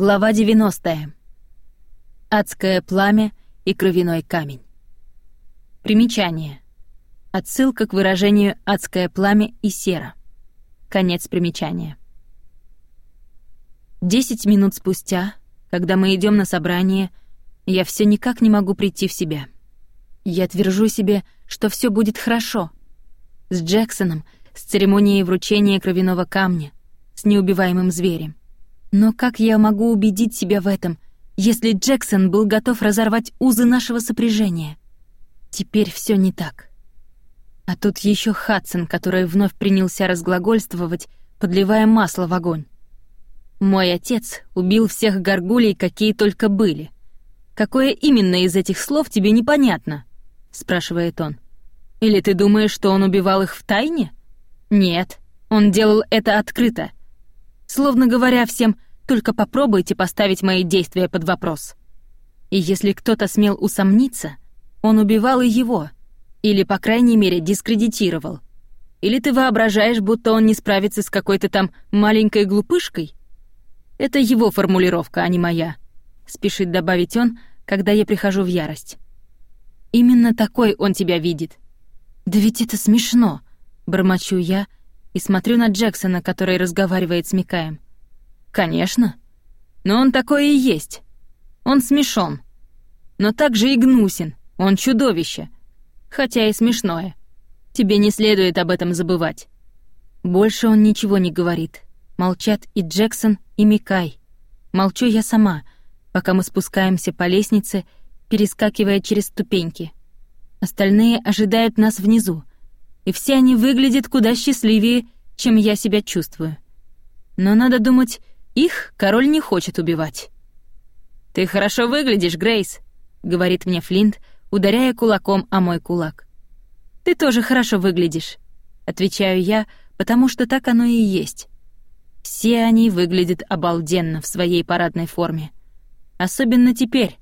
Глава 90. Адское пламя и кровяной камень. Примечание. Отсылка к выражению «адское пламя и сера». Конец примечания. Десять минут спустя, когда мы идем на собрание, я все никак не могу прийти в себя. Я твержу себе, что все будет хорошо. С Джексоном, с церемонией вручения кровяного камня, с неубиваемым зверем. Но как я могу убедить себя в этом, если Джексон был готов разорвать узы нашего сопряжения? Теперь все не так. А тут еще Хадсон, который вновь принялся разглагольствовать, подливая масло в огонь. Мой отец убил всех горгулей, какие только были. Какое именно из этих слов тебе непонятно? спрашивает он. Или ты думаешь, что он убивал их в тайне? Нет, он делал это открыто словно говоря всем «только попробуйте поставить мои действия под вопрос». И если кто-то смел усомниться, он убивал и его, или, по крайней мере, дискредитировал. Или ты воображаешь, будто он не справится с какой-то там маленькой глупышкой? Это его формулировка, а не моя, спешит добавить он, когда я прихожу в ярость. Именно такой он тебя видит. Да ведь это смешно, бормочу я, и смотрю на Джексона, который разговаривает с Микаем. «Конечно. Но он такой и есть. Он смешон. Но также и гнусен. Он чудовище. Хотя и смешное. Тебе не следует об этом забывать». Больше он ничего не говорит. Молчат и Джексон, и Микай. Молчу я сама, пока мы спускаемся по лестнице, перескакивая через ступеньки. Остальные ожидают нас внизу и все они выглядят куда счастливее, чем я себя чувствую. Но надо думать, их король не хочет убивать. «Ты хорошо выглядишь, Грейс», — говорит мне Флинт, ударяя кулаком о мой кулак. «Ты тоже хорошо выглядишь», — отвечаю я, потому что так оно и есть. Все они выглядят обалденно в своей парадной форме. Особенно теперь,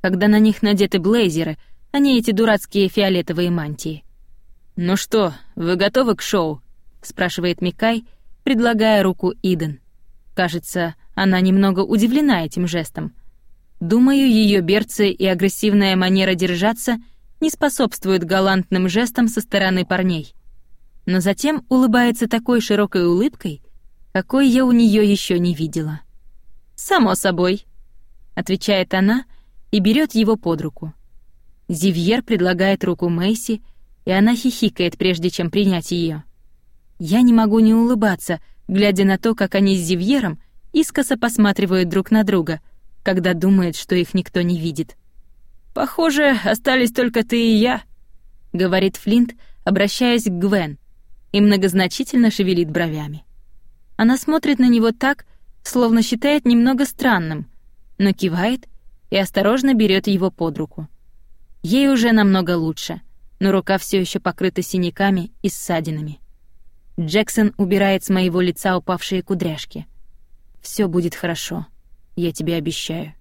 когда на них надеты блейзеры, а не эти дурацкие фиолетовые мантии. «Ну что, вы готовы к шоу?» — спрашивает Микай, предлагая руку Иден. Кажется, она немного удивлена этим жестом. Думаю, ее берцы и агрессивная манера держаться не способствуют галантным жестам со стороны парней. Но затем улыбается такой широкой улыбкой, какой я у нее еще не видела. «Само собой», — отвечает она и берет его под руку. Зивьер предлагает руку Мэйси, и она хихикает, прежде чем принять ее. Я не могу не улыбаться, глядя на то, как они с Зивьером искоса посматривают друг на друга, когда думают, что их никто не видит. «Похоже, остались только ты и я», — говорит Флинт, обращаясь к Гвен, и многозначительно шевелит бровями. Она смотрит на него так, словно считает немного странным, но кивает и осторожно берет его под руку. Ей уже намного лучше — но рука все еще покрыта синяками и ссадинами. Джексон убирает с моего лица упавшие кудряшки. Все будет хорошо, я тебе обещаю.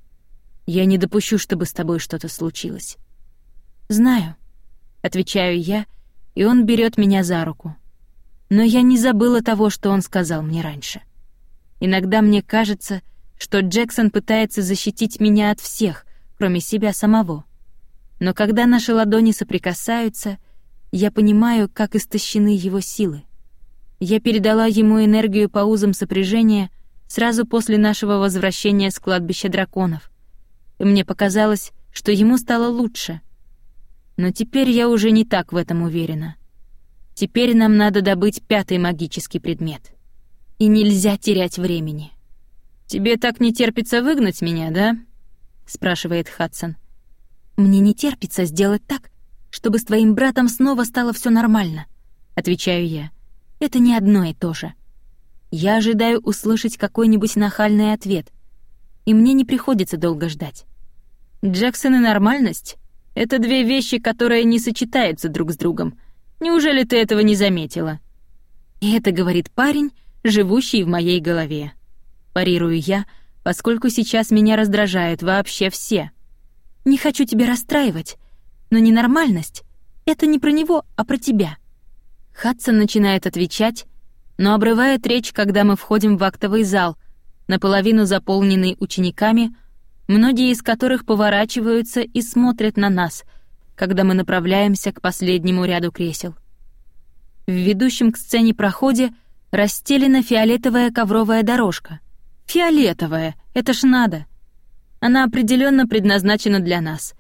Я не допущу, чтобы с тобой что-то случилось. Знаю, отвечаю я, и он берет меня за руку. Но я не забыла того, что он сказал мне раньше. Иногда мне кажется, что Джексон пытается защитить меня от всех, кроме себя самого. Но когда наши ладони соприкасаются, я понимаю, как истощены его силы. Я передала ему энергию по узам сопряжения сразу после нашего возвращения с кладбища драконов. И мне показалось, что ему стало лучше. Но теперь я уже не так в этом уверена. Теперь нам надо добыть пятый магический предмет. И нельзя терять времени. «Тебе так не терпится выгнать меня, да?» — спрашивает Хадсон. — мне не терпится сделать так, чтобы с твоим братом снова стало все нормально, отвечаю я. Это не одно и то же. Я ожидаю услышать какой-нибудь нахальный ответ, и мне не приходится долго ждать. Джексон и нормальность — это две вещи, которые не сочетаются друг с другом. Неужели ты этого не заметила? И это говорит парень, живущий в моей голове. Парирую я, поскольку сейчас меня раздражают вообще все — не хочу тебя расстраивать, но ненормальность — это не про него, а про тебя». Хадсон начинает отвечать, но обрывает речь, когда мы входим в актовый зал, наполовину заполненный учениками, многие из которых поворачиваются и смотрят на нас, когда мы направляемся к последнему ряду кресел. В ведущем к сцене проходе расстелена фиолетовая ковровая дорожка. Фиолетовая, это ж надо. Она определенно предназначена для нас.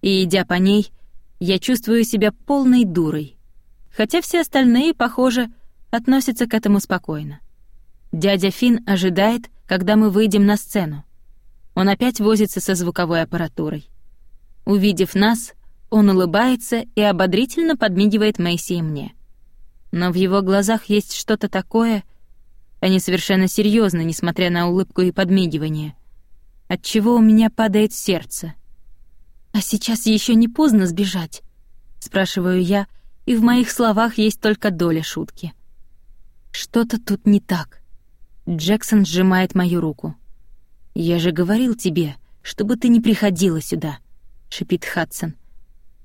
И, идя по ней, я чувствую себя полной дурой. Хотя все остальные, похоже, относятся к этому спокойно. Дядя Фин ожидает, когда мы выйдем на сцену. Он опять возится со звуковой аппаратурой. Увидев нас, он улыбается и ободрительно подмигивает Мэйси и мне но в его глазах есть что-то такое, они совершенно серьезны, несмотря на улыбку и подмигивание, от чего у меня падает сердце. А сейчас еще не поздно сбежать, спрашиваю я, и в моих словах есть только доля шутки. Что-то тут не так. Джексон сжимает мою руку. Я же говорил тебе, чтобы ты не приходила сюда, шипит Хадсон.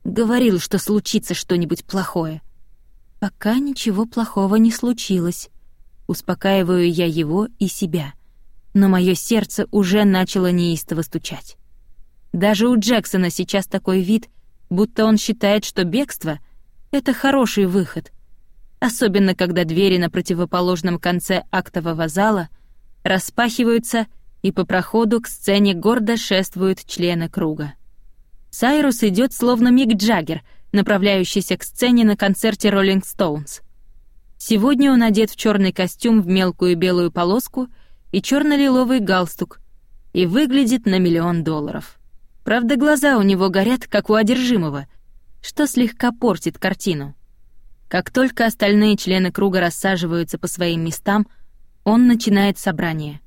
Говорил, что случится что-нибудь плохое. Пока ничего плохого не случилось. Успокаиваю я его и себя. Но мое сердце уже начало неистово стучать. Даже у Джексона сейчас такой вид, будто он считает, что бегство — это хороший выход. Особенно, когда двери на противоположном конце актового зала распахиваются, и по проходу к сцене гордо шествуют члены круга. Сайрус идет словно Мик Джаггер — направляющийся к сцене на концерте Rolling Stones. Сегодня он одет в черный костюм в мелкую белую полоску и черно-лиловый галстук и выглядит на миллион долларов. Правда, глаза у него горят, как у одержимого, что слегка портит картину. Как только остальные члены круга рассаживаются по своим местам, он начинает собрание.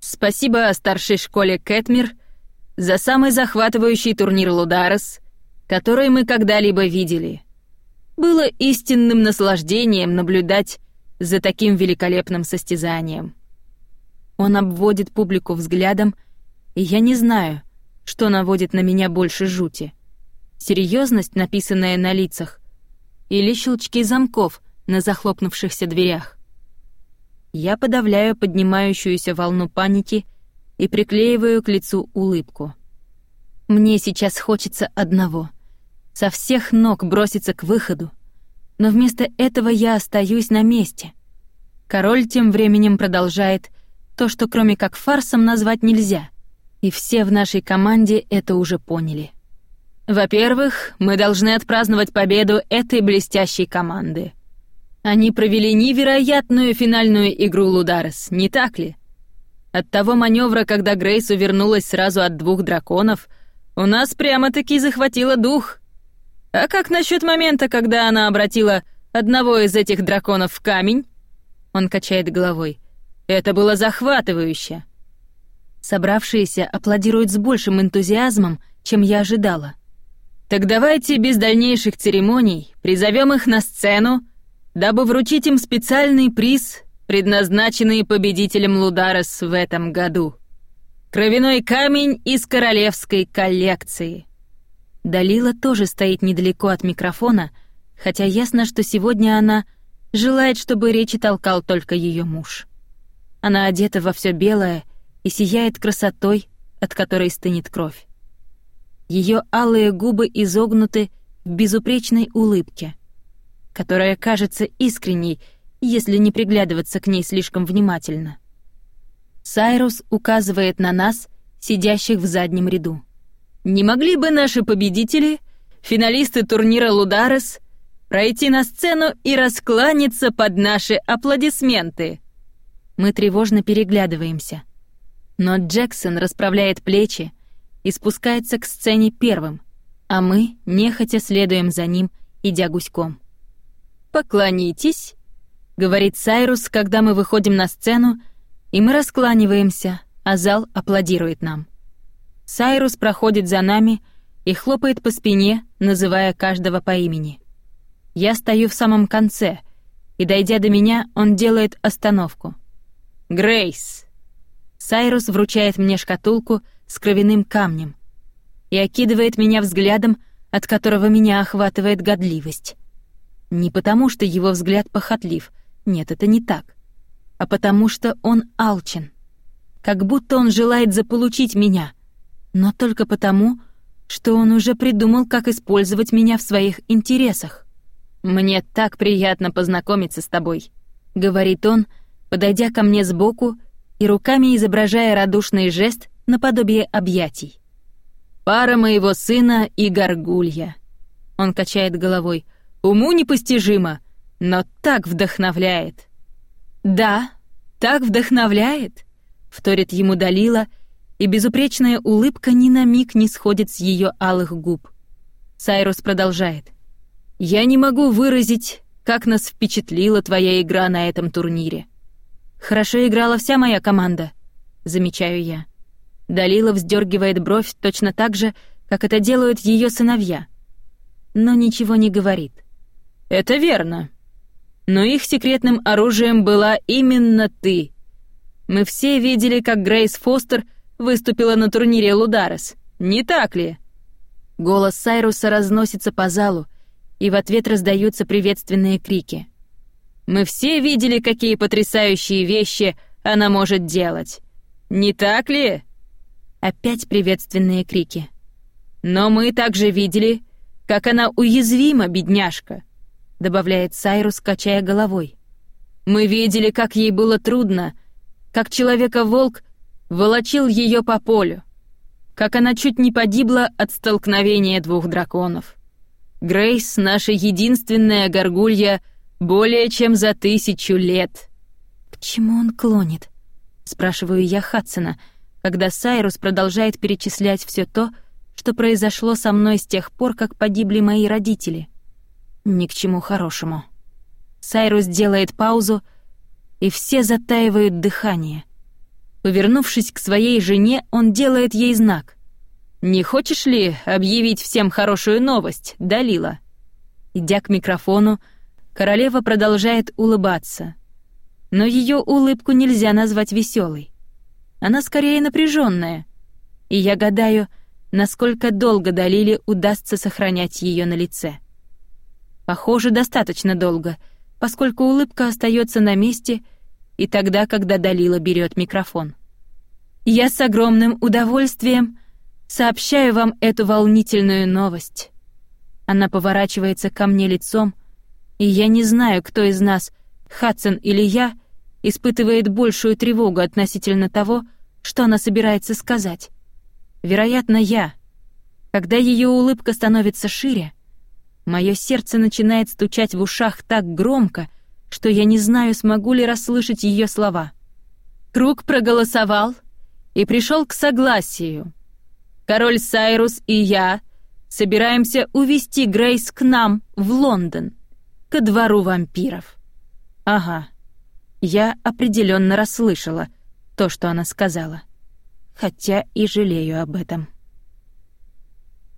«Спасибо старшей школе Кэтмир за самый захватывающий турнир Лударес», который мы когда-либо видели. Было истинным наслаждением наблюдать за таким великолепным состязанием. Он обводит публику взглядом, и я не знаю, что наводит на меня больше жути. Серьезность, написанная на лицах, или щелчки замков на захлопнувшихся дверях. Я подавляю поднимающуюся волну паники и приклеиваю к лицу улыбку. Мне сейчас хочется одного — со всех ног броситься к выходу. Но вместо этого я остаюсь на месте. Король тем временем продолжает то, что кроме как фарсом назвать нельзя. И все в нашей команде это уже поняли. Во-первых, мы должны отпраздновать победу этой блестящей команды. Они провели невероятную финальную игру Лударес, не так ли? От того маневра, когда Грейс увернулась сразу от двух драконов — у нас прямо-таки захватило дух. А как насчет момента, когда она обратила одного из этих драконов в камень? Он качает головой. Это было захватывающе. Собравшиеся аплодируют с большим энтузиазмом, чем я ожидала. Так давайте без дальнейших церемоний призовем их на сцену, дабы вручить им специальный приз, предназначенный победителем Лударес в этом году. Кровяной камень из королевской коллекции. Далила тоже стоит недалеко от микрофона, хотя ясно, что сегодня она желает, чтобы речи толкал только ее муж. Она одета во все белое и сияет красотой, от которой стынет кровь. Ее алые губы изогнуты в безупречной улыбке, которая кажется искренней, если не приглядываться к ней слишком внимательно. Сайрус указывает на нас, сидящих в заднем ряду. «Не могли бы наши победители, финалисты турнира Лударес, пройти на сцену и раскланяться под наши аплодисменты?» Мы тревожно переглядываемся. Но Джексон расправляет плечи и спускается к сцене первым, а мы нехотя следуем за ним, идя гуськом. «Поклонитесь», — говорит Сайрус, когда мы выходим на сцену, — и мы раскланиваемся, а зал аплодирует нам. Сайрус проходит за нами и хлопает по спине, называя каждого по имени. Я стою в самом конце, и, дойдя до меня, он делает остановку. «Грейс!» Сайрус вручает мне шкатулку с кровяным камнем и окидывает меня взглядом, от которого меня охватывает годливость. Не потому, что его взгляд похотлив, нет, это не так а потому что он алчен. как будто он желает заполучить меня, но только потому, что он уже придумал, как использовать меня в своих интересах. «Мне так приятно познакомиться с тобой», — говорит он, подойдя ко мне сбоку и руками изображая радушный жест наподобие объятий. «Пара моего сына и горгулья». Он качает головой. «Уму непостижимо, но так вдохновляет». «Да, так вдохновляет», — вторит ему Далила, и безупречная улыбка ни на миг не сходит с ее алых губ. Сайрус продолжает. «Я не могу выразить, как нас впечатлила твоя игра на этом турнире. Хорошо играла вся моя команда, замечаю я. Далила вздергивает бровь точно так же, как это делают ее сыновья. Но ничего не говорит. Это верно. Но их секретным оружием была именно ты. Мы все видели, как Грейс Фостер выступила на турнире Лударес. Не так ли? Голос Сайруса разносится по залу, и в ответ раздаются приветственные крики. Мы все видели, какие потрясающие вещи она может делать. Не так ли? Опять приветственные крики. Но мы также видели, как она уязвима, бедняжка, добавляет Сайрус, качая головой. Мы видели, как ей было трудно, как человека-волк волочил ее по полю, как она чуть не погибла от столкновения двух драконов. Грейс, наша единственная горгулья, более чем за тысячу лет. К чему он клонит? Спрашиваю я Хадсона, когда Сайрус продолжает перечислять все то, что произошло со мной с тех пор, как погибли мои родители. Ни к чему хорошему. Сайрус делает паузу, и все затаивают дыхание. Повернувшись к своей жене, он делает ей знак. «Не хочешь ли объявить всем хорошую новость, Далила?» Идя к микрофону, королева продолжает улыбаться. Но ее улыбку нельзя назвать веселой. Она скорее напряженная. И я гадаю, насколько долго Далиле удастся сохранять ее на лице. Похоже, достаточно долго, поскольку улыбка остается на месте и тогда, когда Далила берет микрофон. Я с огромным удовольствием Сообщаю вам эту волнительную новость. Она поворачивается ко мне лицом, и я не знаю, кто из нас, Хадсон или я, испытывает большую тревогу относительно того, что она собирается сказать. Вероятно, я. Когда ее улыбка становится шире, мое сердце начинает стучать в ушах так громко, что я не знаю, смогу ли расслышать ее слова. Круг проголосовал и пришел к согласию — Король Сайрус и я собираемся увести Грейс к нам в Лондон, ко двору вампиров. Ага. Я определенно расслышала то, что она сказала. Хотя и жалею об этом.